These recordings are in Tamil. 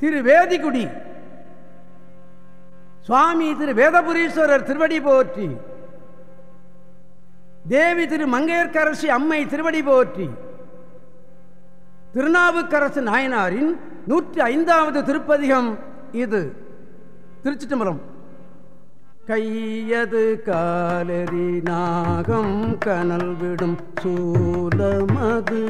திரு வேதிகுடி சுவாமி திரு வேதபுரீஸ்வரர் திருவடி போற்றி. தேவி திரு மங்கையர்கரசி அம்மை திருவடி போற்றி. திருநாவுக்கரசு நாயனாரின் நூற்றி ஐந்தாவது திருப்பதிகம் இது. திருச்சிட்டம்பலம் கையது காலரி நாகம் கனல் விடும் சூலமது.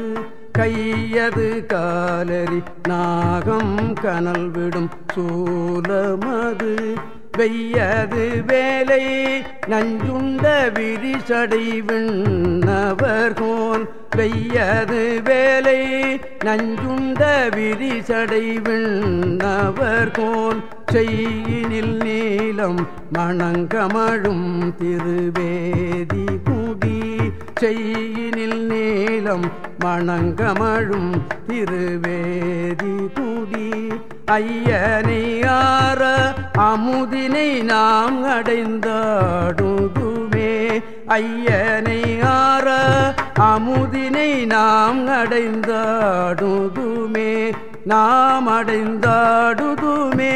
கையது காலரி நாகம் கனல் விடும் சூலமது. வெய்யது வேலை நஞ்சுண்ட விரிசடை விண்ணவர்கோன் வெய்யது வேலை நஞ்சுண்ட விரிசடை விண்ணவர்கோன் செய்யினில் நீளம் மணங்கமழும் திருவேதி குடி செய்யினில் நீளம் மணங்கமழும் திருவேதி குடி. ஐயனையார அமுதினை நாம் அடைந்தாடுதுமே ஐயனையார அமுதினை நாம் அடைந்தாடுதுமே நாம் அடைந்தாடுதுமே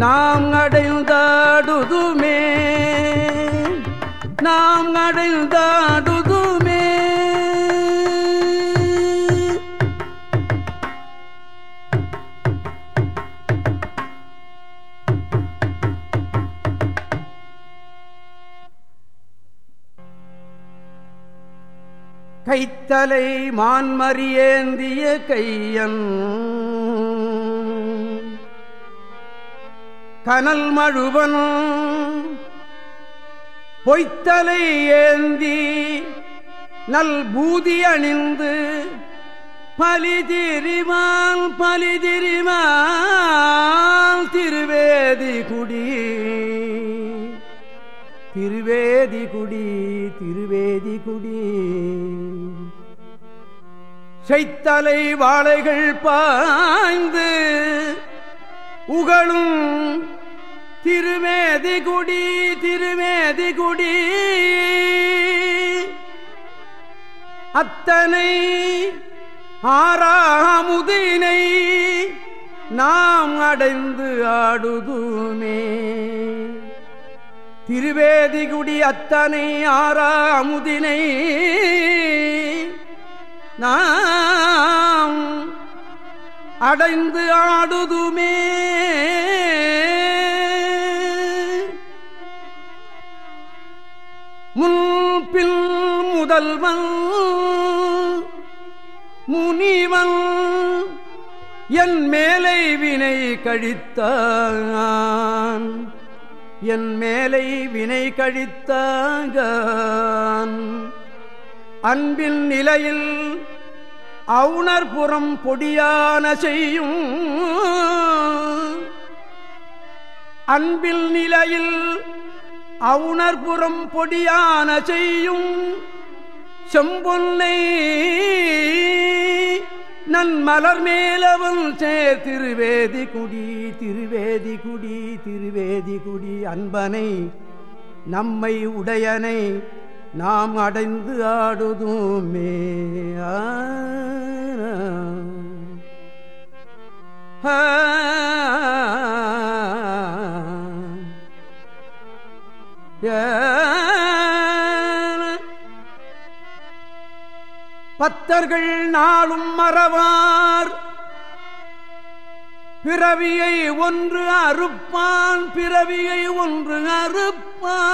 நாம் அடைந்தாடுதுமே நாம் அடைந்தாடுதுமே கைத்தலை மான்மறியேந்திய கையன். கனல் மழுவனும் பொய்த்தலை ஏந்தி நல் பூதி அணிந்து பலிதிரிமால் பலிதிரிமால் திருவேதி குடி. திருவேதி குடி திருவேதி குடி. செய்தலை வாழைகள் பாய்ந்து உகழும் திருமேதிகுடி திருமேதிகுடி. அத்தனை ஆறாமுதினை நாம் அடைந்து ஆடுதுமே. திருவேதிகுடி அத்தனை ஆறா அமுதினை நாம் அடைந்து ஆடுதுமே. முன்பில் முதல்வன் முனிவன் என் மேலை வினை கழித்தான் என் மேலை வினை கழித்தான் அன்பின் நிலையில் அவுணர்புறம் பொடியான செய்யும் அன்பில் நிலையில் அவுணர்புறம் பொடியான செய்யும் செம்பொன்னை நன் மலர் மேலவன் சேர் திருவேதி குடி திருவேதி குடி திருவேதி குடி அன்பனை நம்மை உடையனை நாம் அடைந்து ஆடுதுமே. ஆ. பத்தர்கள் நாளும் மறவார். பிறவியை ஒன்று அறுப்பான் பிறவியை ஒன்று அறுப்பான்.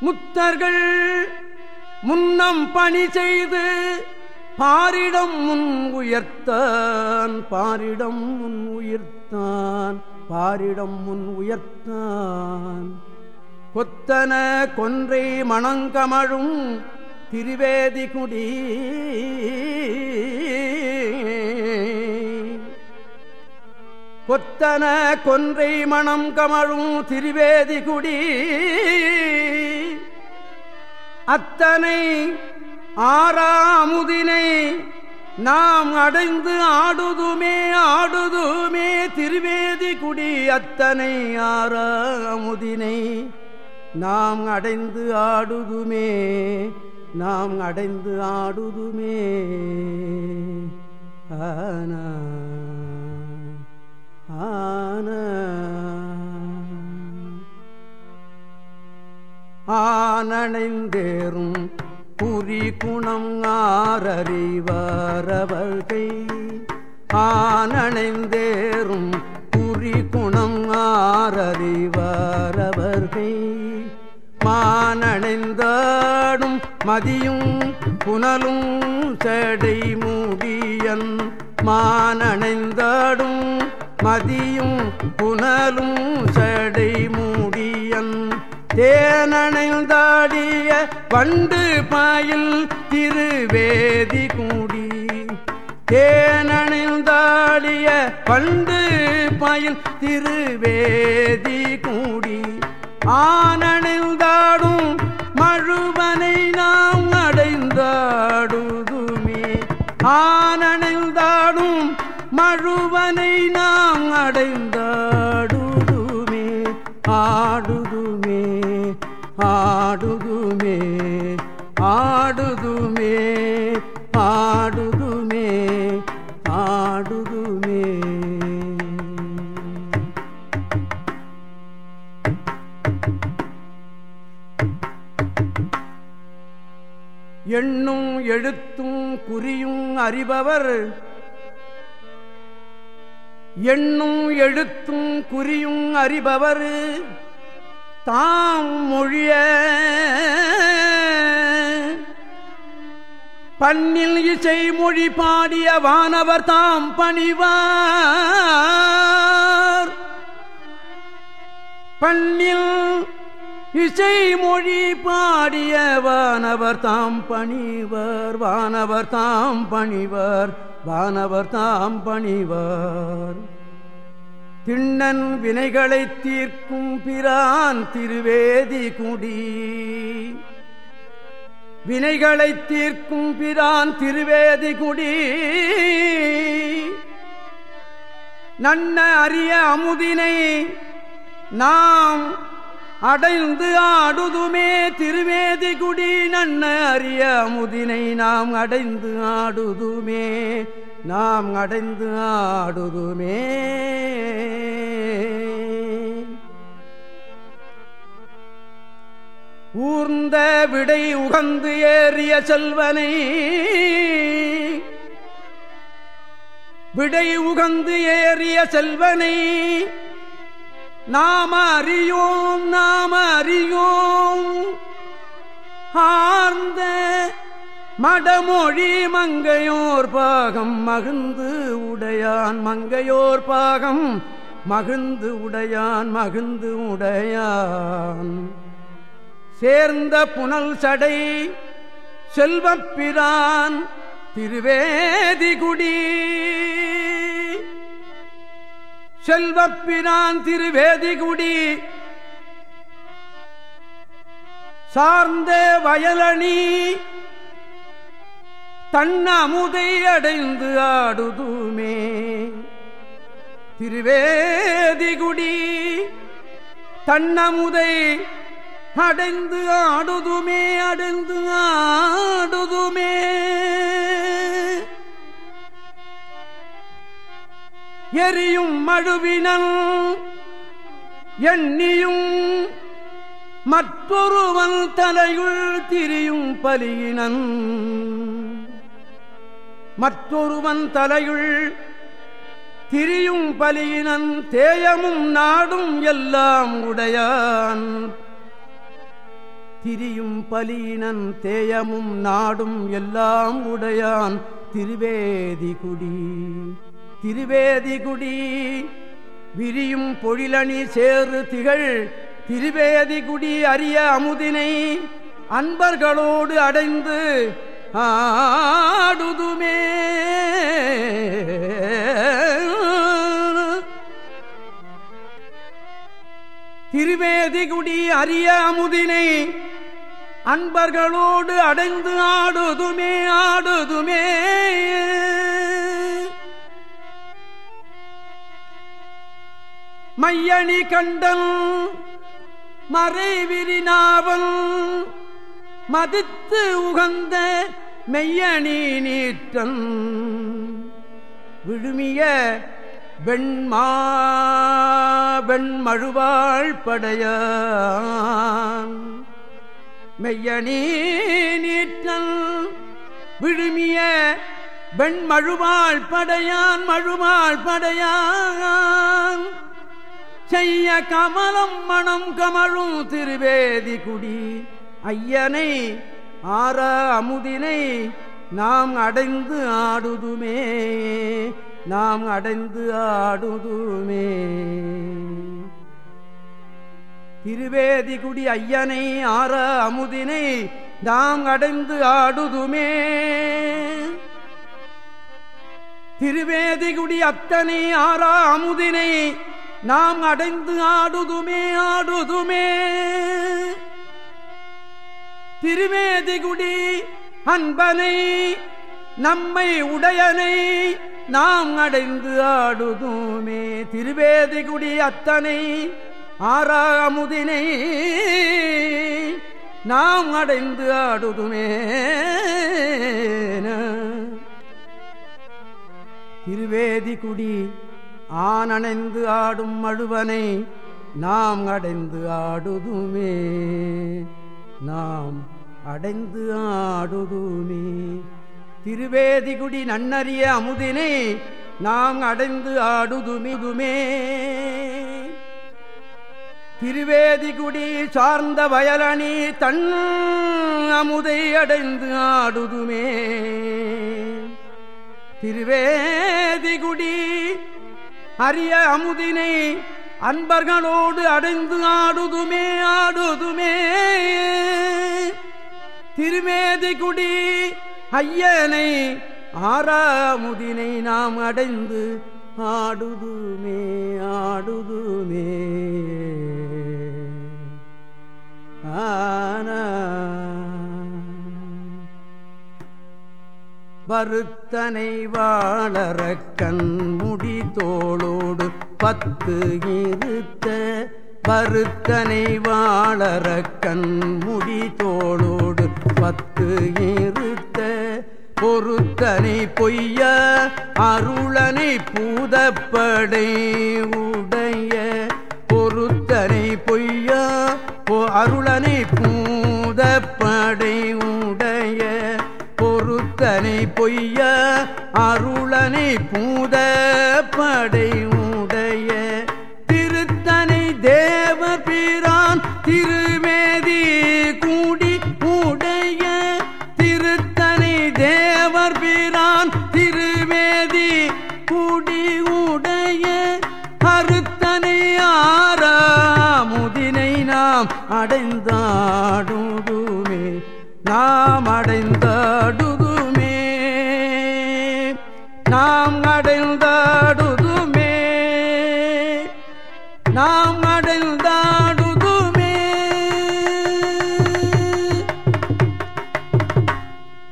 முத்தர்கள் முன்னம் பணி செய்து பாரிடம் முன் உயர்த்தான் பாரிடம் முன் உயர்த்தான். பாரிடம் முன் உயர்த்தான். கொத்தன கொன்றை மணங்கமழும் திருவேதி குடி. கொத்தன கொன்றை மணம் கமழும் திருவேதி குடி. அத்தனை ஆறாமுதினை நாம் அடைந்து ஆடுதுமே ஆடுதுமே திருவேதி குடி அத்தனை ஆறாமுதினை. நாம் அடைந்து ஆடுதுமே நாம் அடைந்து ஆடுதுமே. ஆன ஆன. ஆனடைந்தேறும் புரி குணம் ஆரறிவாரவர்கை ஆனணைந்தேறும் புரி குணம் ஆரறிவாரவர்கை மானடைந்தாடும் மதியும் புனலும் செடை மூடியன். மானடைந்தாடும் மதியும் புனலும் செடை மூ தேனணைந்தாடிய வண்டு பாயில் திருவேதி கூடி. தேனணைந்தாடிய வண்டு பாயில் திருவேதி கூடி. ஆனணிந்தாடும் மழுவனை நாம் அடைந்தாடுதுமே. ஆனணிந்தாடும் மழுவனை நாம் அடைந்தாடு ஆடுதுமே ஆடுதுமே ஆடுதுமே ஆடுதுமே எண்ணும் எழுத்தும் குறியும் அறிபவர். எண்ணும் எழுத்தும் குறியும் அறிபவர். தாம் மொழிய பண்ணில் இசை மொழி பாடிய வானவர் தாம் பணிவார். பண்ணில் இசை மொழி பாடிய வானவர் தாம் பணிவர் வானவர் தாம் பணிவர் வானவர் தாம் பணிவர். திண்ணன் வினைகளை தீர்க்கும் பிரான் திருவேதி குடி. வினைகளை தீர்க்கும் பிரான் திருவேதி குடி. நன்ன அரிய அமுதினை நாம் அடைந்து ஆடுதுமே திருவேதி குடி. நன்ன அரிய அமுதினை நாம் அடைந்து ஆடுதுமே நாம் அடைந்து ஆடுதுமே. ஊர்ந்த விடை உகந்து ஏறிய செல்வனை. விடை உகந்து ஏறிய செல்வனை. நாம அறியோம் நாம அறியோம். ஆர்ந்த மடமொழி மங்கையோர் பாகம் மகிழ்ந்து உடையான் மங்கையோர் பாகம் மகிழ்ந்து உடையான் மகிழ்ந்து உடையான். சேர்ந்த புனல் சடை செல்வப்பிரான் திருவேதிகுடி. செல்வப்பிரான் திருவேதிகுடி. சார்ந்த வயலணி தன்னமுதை அடைந்து ஆடுதுமே. திருவேதிகுடி தன்னமுதை அடைந்து ஆடுதுமே அடைந்து ஆடுதுமே. எரியும் மழுவினல் எண்ணியும் மற்றொருவன் தலையுள் திரியும் பலியினன். மற்றொருவன் தலையுள் திரியும் பலியினன் தேயமும் நாடும் எல்லாம் உடையான். திரியும் பலியினன் தேயமும் நாடும் எல்லாம் உடையான் திருவேதிகுடி. திருவேதிகுடி விரியும் பொழிலணி சேறு திகழ் திருவேதிகுடி அரிய அமுதினை அன்பர்களோடு அடைந்து ஆடுதுமே. திருவேதிகுடி அரிய அமுதினை அன்பர்களோடு அடைந்து ஆடுதுமே ஆடுதுமே. மையணி கண்டன் மறைவிரினாவல் மதித்து உகந்த மெய்யணி நீற்றன். விழுமிய வெண்மா வெண்மழுவாள் படையான். மெய்யணி நீற்றல் விழுமிய வெண்மழுவாள் படையான் மழுவாள் படையான். செய்ய கமலம் மணம் கமழும் திருவேதி குடி. ஐயனை ஆற அமுதினை நாம் அடைந்து ஆடுதுமே நாம் அடைந்து ஆடுதுமே. திருவேதிகுடி ஐயனை ஆற அமுதினை தாம் அடைந்து ஆடுதுமே. திருவேதிகுடி அத்தனை ஆறா அமுதினை நாம் அடைந்து ஆடுதுமே ஆடுதுமே. திருவேதிகுடி அன்பனை நம்மை உடையனை நாம் அடைந்து ஆடுதுமே. திருவேதிகுடி அத்தனை ஆறாமுதினை நாம் அடைந்து ஆடுதுமே. திருவேதிகுடி ஆனணைந்து ஆடும் மழுவனை நாம் அடைந்து ஆடுதுமே. நாம் அடைந்து ஆடுதுமே. திருவேதிகுடி நன்னறிய அமுதினை நாம் அடைந்து ஆடுதுமிதுமே திருவேதிகுடி சார்ந்த வயலணி தன் அமுதை அடைந்து ஆடுதுமே. திருவேதிகுடி அரிய அமுதினை அன்பர்களோடு அடைந்து ஆடுதுமே ஆடுதுமே. திருமேதிகுடி ஐயனை ஆறாமுதினை நாம் அடைந்து ஆடுதுமே ஆடுதுமே. வருத்தனை வாழற கண்முடி தோளோடு பத்து இருத்த வருத்தனை வாழற கண்முடி தோளோடு பத்து இருத்த பொருத்தனை பொய்ய அருளனை பூதப்படை உடைய அருளனை பூத படை உடைய பொருத்தனை பொய்ய அருளனை பூத படை உடைய திருத்தனை தேவ பிரான் திருமேதி கூடி உடைய திருத்தனை தேவர் பிரான் திருமேதி கூடி உடைய அறுத்தனை நாம்